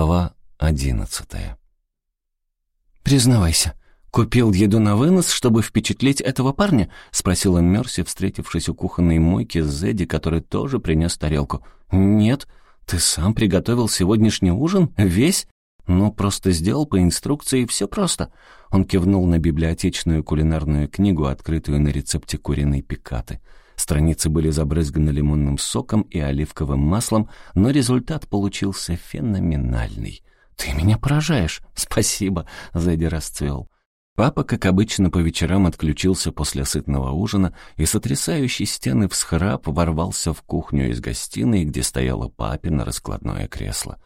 Глава одиннадцатая. «Признавайся, купил еду на вынос, чтобы впечатлить этого парня?» — спросила Мерси, встретившись у кухонной мойки с Зедди, который тоже принес тарелку. «Нет, ты сам приготовил сегодняшний ужин? Весь?» «Ну, просто сделал по инструкции, все просто». Он кивнул на библиотечную кулинарную книгу, открытую на рецепте куриной пикаты. Страницы были забрызганы лимонным соком и оливковым маслом, но результат получился феноменальный. «Ты меня поражаешь!» «Спасибо!» — Зэдди расцвел. Папа, как обычно, по вечерам отключился после сытного ужина и, сотрясающий стены всхрап, ворвался в кухню из гостиной, где стояло папино раскладное кресло.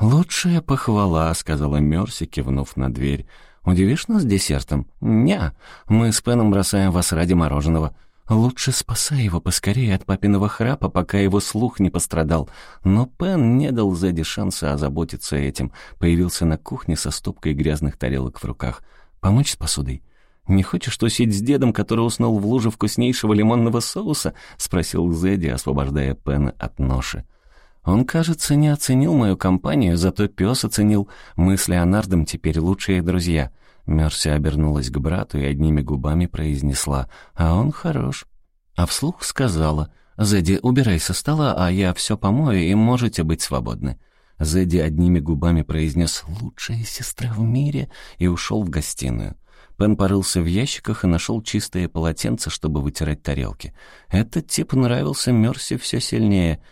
«Лучшая похвала», — сказала Мерси, кивнув на дверь. «Удивишь нас десертом?» «Не, мы с Пеном бросаем вас ради мороженого». Лучше спасай его поскорее от папиного храпа, пока его слух не пострадал. Но Пен не дал Зэдди шанса озаботиться этим. Появился на кухне со стопкой грязных тарелок в руках. «Помочь с посудой?» «Не хочешь тусить с дедом, который уснул в луже вкуснейшего лимонного соуса?» — спросил Зэдди, освобождая Пена от ноши. Он, кажется, не оценил мою компанию, зато пес оценил. Мы с Леонардом теперь лучшие друзья. Мерси обернулась к брату и одними губами произнесла «А он хорош». А вслух сказала «Зэдди, убирай со стола, а я все помою, и можете быть свободны». Зэдди одними губами произнес «Лучшая сестра в мире» и ушел в гостиную. Пен порылся в ящиках и нашел чистые полотенца, чтобы вытирать тарелки. Этот тип нравился Мерси все сильнее.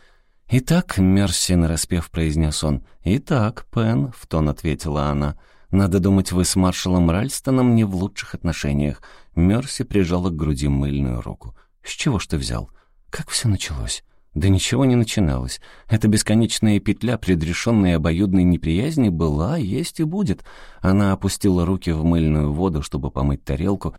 «Итак, Мерси», — нараспев произнес он. «Итак, Пен», — в тон ответила она, — надо думать, вы с маршалом Ральстоном не в лучших отношениях. Мерси прижала к груди мыльную руку. С чего ж ты взял? Как все началось? Да ничего не начиналось. Эта бесконечная петля предрешенной обоюдной неприязни была, есть и будет. Она опустила руки в мыльную воду, чтобы помыть тарелку,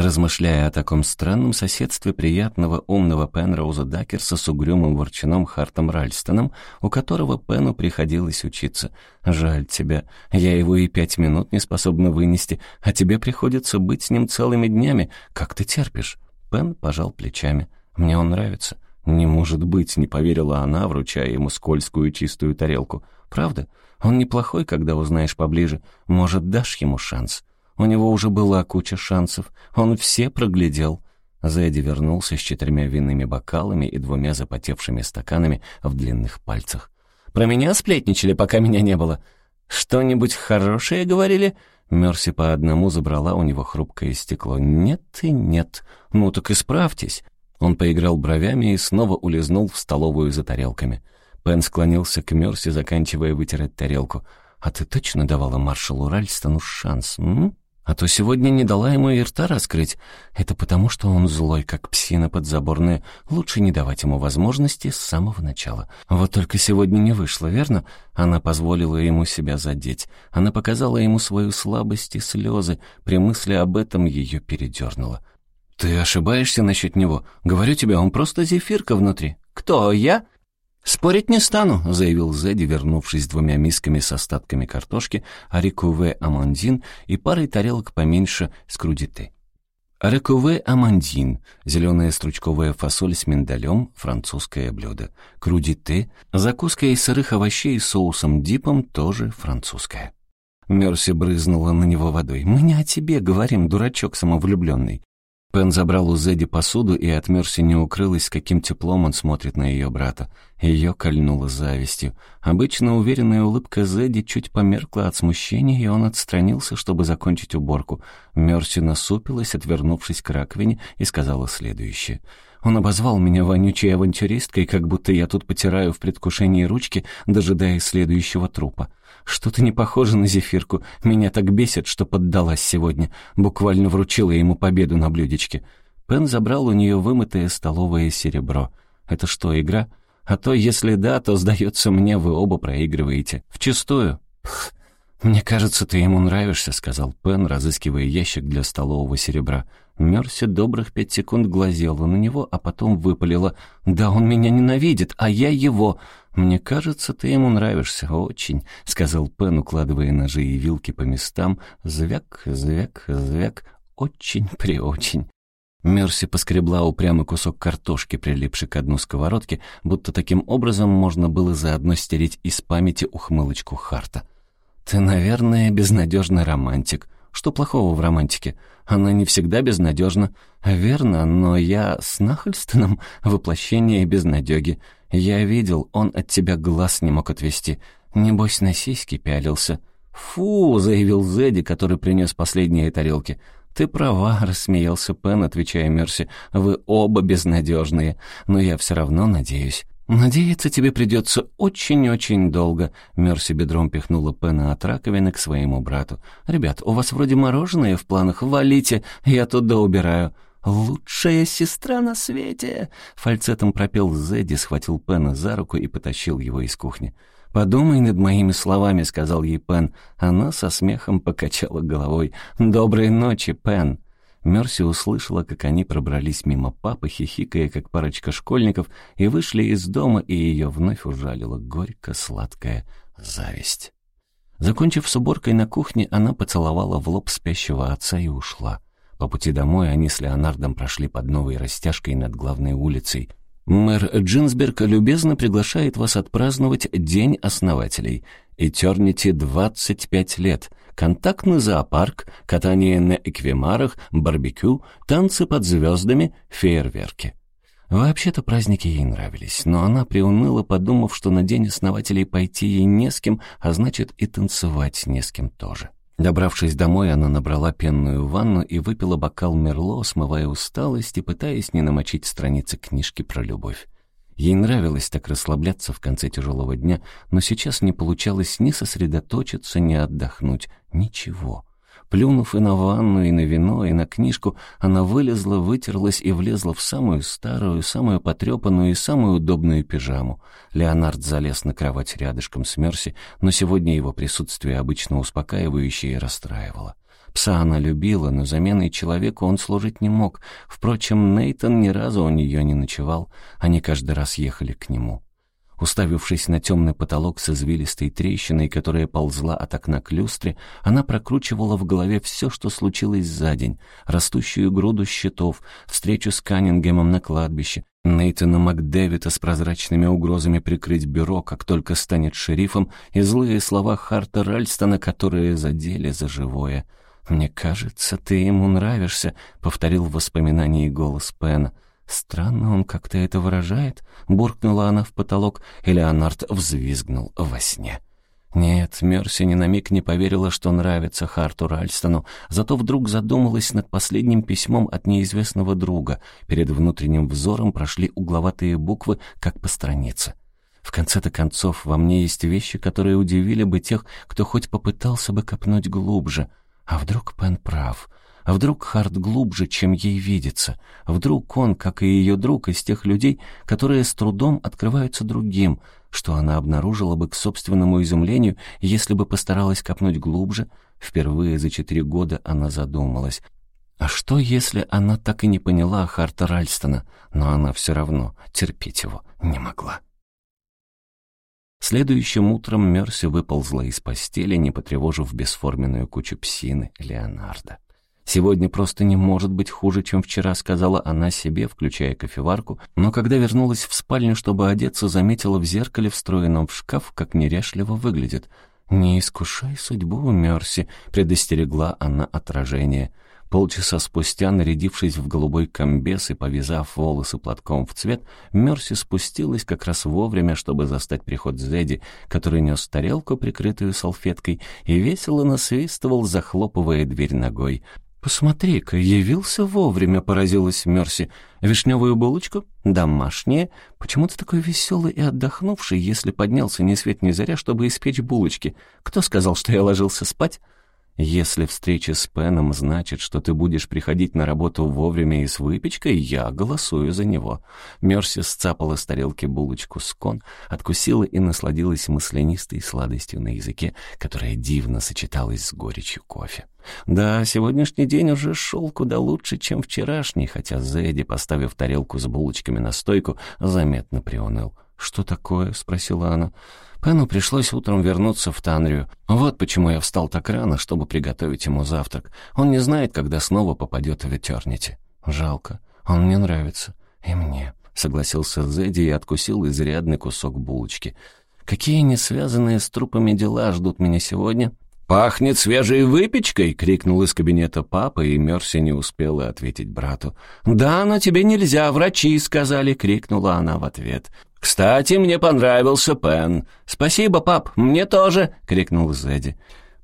размышляя о таком странном соседстве приятного умного Пенроуза Дакерса с угрюмым ворчуном Хартом Ральстоном, у которого Пену приходилось учиться. «Жаль тебя. Я его и пять минут не способна вынести, а тебе приходится быть с ним целыми днями. Как ты терпишь?» Пен пожал плечами. «Мне он нравится». «Не может быть», — не поверила она, вручая ему скользкую чистую тарелку. «Правда? Он неплохой, когда узнаешь поближе. Может, дашь ему шанс?» У него уже была куча шансов. Он все проглядел. Зэдди вернулся с четырьмя винными бокалами и двумя запотевшими стаканами в длинных пальцах. «Про меня сплетничали, пока меня не было. Что-нибудь хорошее говорили?» Мерси по одному забрала у него хрупкое стекло. «Нет и нет. Ну так исправьтесь». Он поиграл бровями и снова улизнул в столовую за тарелками. Пен склонился к Мерси, заканчивая вытирать тарелку. «А ты точно давала маршалу Ральстону шанс, м?» А то сегодня не дала ему и рта раскрыть. Это потому, что он злой, как псина подзаборная. Лучше не давать ему возможности с самого начала. Вот только сегодня не вышло, верно? Она позволила ему себя задеть. Она показала ему свою слабость и слезы. При мысли об этом ее передернуло. «Ты ошибаешься насчет него. Говорю тебе, он просто зефирка внутри». «Кто, я?» «Спорить не стану», — заявил Зэдди, вернувшись с двумя мисками с остатками картошки, арикуве амандин и парой тарелок поменьше с крудите. Арикуве амандин — зеленая стручковая фасоль с миндалем, французское блюдо. Крудите — закуска из сырых овощей с соусом дипом, тоже французская. Мерси брызнула на него водой. «Мы не о тебе говорим, дурачок самовлюбленный. Пен забрал у Зэдди посуду, и от Мерси не укрылось, с каким теплом он смотрит на ее брата. Ее кольнуло завистью. Обычно уверенная улыбка Зэдди чуть померкла от смущения, и он отстранился, чтобы закончить уборку. Мерси насупилась, отвернувшись к раковине, и сказала следующее. «Он обозвал меня вонючей авантюристкой, как будто я тут потираю в предвкушении ручки, дожидаясь следующего трупа. Что-то не похоже на зефирку. Меня так бесит, что поддалась сегодня. Буквально вручила ему победу на блюдечке. Пен забрал у нее вымытое столовое серебро. Это что, игра? А то, если да, то, сдается мне, вы оба проигрываете. Вчистую. «Мне кажется, ты ему нравишься», — сказал Пен, разыскивая ящик для столового серебра. Мерси добрых пять секунд глазела на него, а потом выпалила. «Да он меня ненавидит, а я его. Мне кажется, ты ему нравишься очень», — сказал Пен, укладывая ножи и вилки по местам. «Звяк, звяк, звяк, очень-преочень». Мерси поскребла упрямый кусок картошки, прилипший к дну сковородки, будто таким образом можно было заодно стереть из памяти ухмылочку Харта. «Ты, наверное, безнадежный романтик. Что плохого в романтике? Она не всегда безнадежна. Верно, но я с Нахальстоном воплощение безнадеги. Я видел, он от тебя глаз не мог отвести. Небось, на сиськи пялился». «Фу!» — заявил Зедди, который принес последние тарелки. «Ты права», — рассмеялся Пен, отвечая Мерси. «Вы оба безнадежные, но я все равно надеюсь». «Надеяться тебе придется очень-очень долго», — Мерси бедром пихнула Пена от раковины к своему брату. «Ребят, у вас вроде мороженое в планах, валите, я туда убираю». «Лучшая сестра на свете!» — фальцетом пропел Зедди, схватил Пена за руку и потащил его из кухни. «Подумай над моими словами», — сказал ей Пен. Она со смехом покачала головой. «Доброй ночи, Пен». Мерси услышала, как они пробрались мимо папы, хихикая, как парочка школьников, и вышли из дома, и ее вновь ужалила горько-сладкая зависть. Закончив с уборкой на кухне, она поцеловала в лоб спящего отца и ушла. По пути домой они с Леонардом прошли под новой растяжкой над главной улицей — Мэр Джинсберг любезно приглашает вас отпраздновать День основателей. Этернити 25 лет. Контактный зоопарк, катание на эквимарах, барбекю, танцы под звездами, фейерверки. Вообще-то праздники ей нравились, но она приуныла, подумав, что на День основателей пойти ей не с кем, а значит и танцевать не с кем тоже. Добравшись домой, она набрала пенную ванну и выпила бокал Мерло, смывая усталость и пытаясь не намочить страницы книжки про любовь. Ей нравилось так расслабляться в конце тяжелого дня, но сейчас не получалось ни сосредоточиться, ни отдохнуть. Ничего. Плюнув и на ванну, и на вино, и на книжку, она вылезла, вытерлась и влезла в самую старую, самую потрепанную и самую удобную пижаму. Леонард залез на кровать рядышком с Мерси, но сегодня его присутствие обычно успокаивающее и расстраивало. Пса она любила, но заменой человеку он служить не мог. Впрочем, Нейтон ни разу у нее не ночевал, они каждый раз ехали к нему. Уставившись на темный потолок с извилистой трещиной, которая ползла от окна к люстре, она прокручивала в голове все, что случилось за день. Растущую груду счетов, встречу с Каннингемом на кладбище, Нейтана Макдэвида с прозрачными угрозами прикрыть бюро, как только станет шерифом, и злые слова Харта Ральстона, которые задели за живое. «Мне кажется, ты ему нравишься», — повторил в воспоминании голос Пена. «Странно он как-то это выражает», — буркнула она в потолок, и Леонард взвизгнул во сне. Нет, Мерси ни на миг не поверила, что нравится Харту Ральстону, зато вдруг задумалась над последним письмом от неизвестного друга. Перед внутренним взором прошли угловатые буквы, как по странице. В конце-то концов, во мне есть вещи, которые удивили бы тех, кто хоть попытался бы копнуть глубже. А вдруг Пен прав? А вдруг Харт глубже, чем ей видится? Вдруг он, как и ее друг, из тех людей, которые с трудом открываются другим, что она обнаружила бы к собственному изумлению, если бы постаралась копнуть глубже? Впервые за четыре года она задумалась. А что, если она так и не поняла Харта Ральстона, но она все равно терпеть его не могла? Следующим утром Мерси выползла из постели, не потревожив бесформенную кучу псины Леонардо. «Сегодня просто не может быть хуже, чем вчера», — сказала она себе, включая кофеварку, но когда вернулась в спальню, чтобы одеться, заметила в зеркале, встроенном в шкаф, как неряшливо выглядит. «Не искушай судьбу, Мерси», — предостерегла она отражение. Полчаса спустя, нарядившись в голубой комбез и повязав волосы платком в цвет, Мерси спустилась как раз вовремя, чтобы застать приход Зедди, который нес тарелку, прикрытую салфеткой, и весело насвистывал, захлопывая дверь ногой. «Посмотри-ка, явился вовремя», — поразилась Мерси. «Вишневую булочку? Домашняя? Почему ты такой веселый и отдохнувший, если поднялся ни свет ни заря, чтобы испечь булочки? Кто сказал, что я ложился спать?» Если встреча с Пеном значит, что ты будешь приходить на работу вовремя и с выпечкой, я голосую за него». Мерси сцапала с тарелки булочку с кон, откусила и насладилась маслянистой сладостью на языке, которая дивно сочеталась с горечью кофе. Да, сегодняшний день уже шел куда лучше, чем вчерашний, хотя Зэдди, поставив тарелку с булочками на стойку, заметно приуныл. «Что такое?» — спросила она. Пену пришлось утром вернуться в Танрию. Вот почему я встал так рано, чтобы приготовить ему завтрак. Он не знает, когда снова попадет в Этернити. Жалко. Он мне нравится. И мне», — согласился Зэдди и откусил изрядный кусок булочки. «Какие несвязанные с трупами дела ждут меня сегодня?» «Пахнет свежей выпечкой!» — крикнул из кабинета папа, и Мерси не успела ответить брату. «Да, но тебе нельзя, врачи сказали!» — крикнула она в ответ. «Кстати, мне понравился Пен». «Спасибо, пап, мне тоже!» — крикнул Зэдди.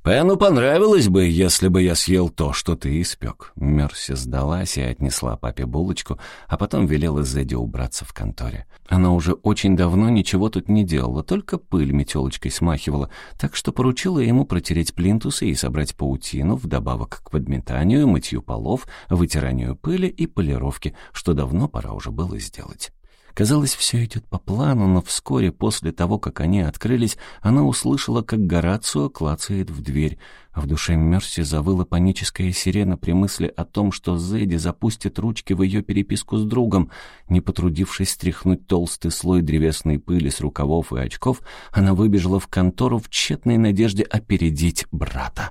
«Пену понравилось бы, если бы я съел то, что ты испек». Мерси сдалась и отнесла папе булочку, а потом велела Зэдди убраться в конторе. Она уже очень давно ничего тут не делала, только пыль метелочкой смахивала, так что поручила ему протереть плинтусы и собрать паутину, вдобавок к подметанию, мытью полов, вытиранию пыли и полировке, что давно пора уже было сделать. Казалось, все идет по плану, но вскоре после того, как они открылись, она услышала, как Горацио клацает в дверь. В душе Мерси завыла паническая сирена при мысли о том, что Зэдди запустит ручки в ее переписку с другом. Не потрудившись стряхнуть толстый слой древесной пыли с рукавов и очков, она выбежала в контору в тщетной надежде опередить брата.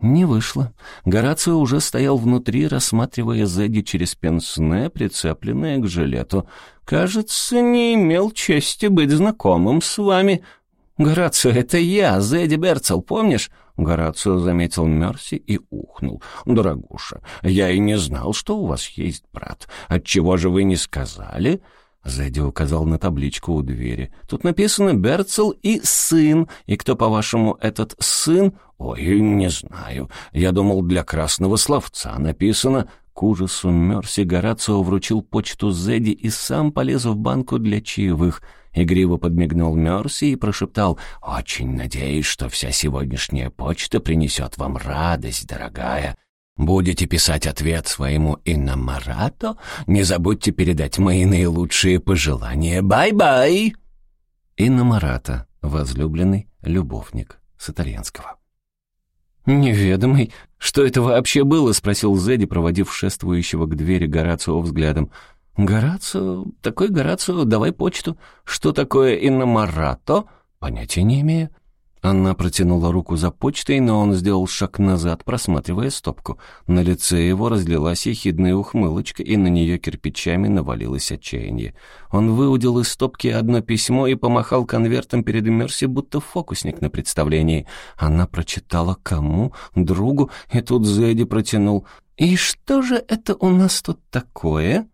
Не вышло. Горацио уже стоял внутри, рассматривая Зэдди через пенсне, прицепленное к жилету. «Кажется, не имел чести быть знакомым с вами». «Горацио, это я, Зэдди Берцел, помнишь?» Горацио заметил Мерси и ухнул. «Дорогуша, я и не знал, что у вас есть брат. Отчего же вы не сказали?» Зэдди указал на табличку у двери. «Тут написано «Берцел» и «сын». И кто, по-вашему, этот сын?» «Ой, не знаю. Я думал, для красного словца написано...» К ужасу Мерси Горацио вручил почту Зэдди и сам полез в банку для чаевых. Игриво подмигнул Мерси и прошептал «Очень надеюсь, что вся сегодняшняя почта принесет вам радость, дорогая». Будете писать ответ своему иномарато, не забудьте передать мои наилучшие пожелания. Bye-bye!» Innamorato, возлюбленный любовник с итальянского. «Неведомый, что это вообще было?» — спросил Зедди, проводив шествующего к двери Горацио взглядом. «Горацио? Такой Горацио, давай почту. Что такое innamorato?» «Понятия не имею». Она протянула руку за почтой, но он сделал шаг назад, просматривая стопку. На лице его разлилась ехидная ухмылочка, и на нее кирпичами навалилось отчаяние. Он выудил из стопки одно письмо и помахал конвертом перед Мерси, будто фокусник на представлении. Она прочитала кому? Другу, и тут Зэдди протянул. «И что же это у нас тут такое?»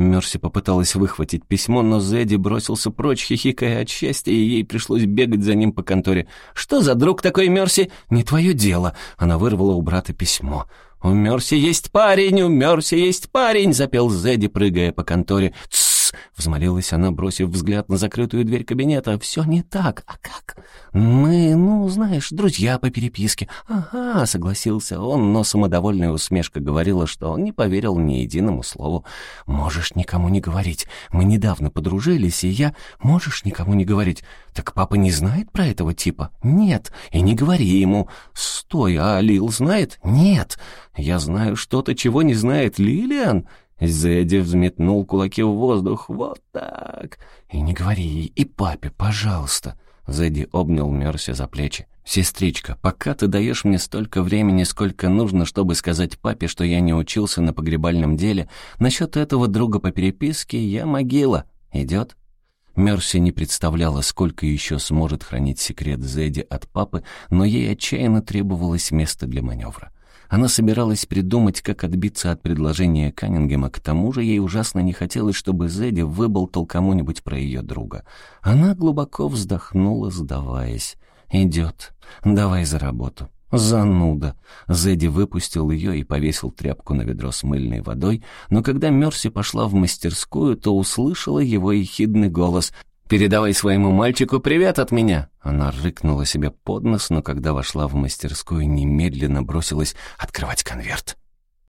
Мерси попыталась выхватить письмо, но Зэдди бросился прочь, хихикая от счастья, и ей пришлось бегать за ним по конторе. «Что за друг такой, Мерси?» «Не твое дело!» Она вырвала у брата письмо. «У Мерси есть парень! У Мерси есть парень!» — запел Зэдди, прыгая по конторе. Взмолилась она, бросив взгляд на закрытую дверь кабинета. «Все не так. А как?» «Мы, ну, знаешь, друзья по переписке». «Ага», — согласился он, но самодовольная усмешка говорила, что он не поверил ни единому слову. «Можешь никому не говорить. Мы недавно подружились, и я... Можешь никому не говорить. Так папа не знает про этого типа?» «Нет. И не говори ему». «Стой, а Лил знает?» «Нет. Я знаю что-то, чего не знает Лилиан». Зэдди взметнул кулаки в воздух. «Вот так!» «И не говори ей, и папе, пожалуйста!» Зэдди обнял Мерси за плечи. «Сестричка, пока ты даешь мне столько времени, сколько нужно, чтобы сказать папе, что я не учился на погребальном деле, насчет этого друга по переписке я могила. Идет?» Мерси не представляла, сколько еще сможет хранить секрет Зэдди от папы, но ей отчаянно требовалось место для маневра. Она собиралась придумать, как отбиться от предложения Каннингема, к тому же ей ужасно не хотелось, чтобы Зэдди выболтал кому-нибудь про ее друга. Она глубоко вздохнула, сдаваясь. «Идет. Давай за работу». «Зануда!» Зэдди выпустил ее и повесил тряпку на ведро с мыльной водой, но когда Мерси пошла в мастерскую, то услышала его ехидный голос. «Передавай своему мальчику привет от меня!» Она рыкнула себе под нос, но когда вошла в мастерскую, немедленно бросилась открывать конверт.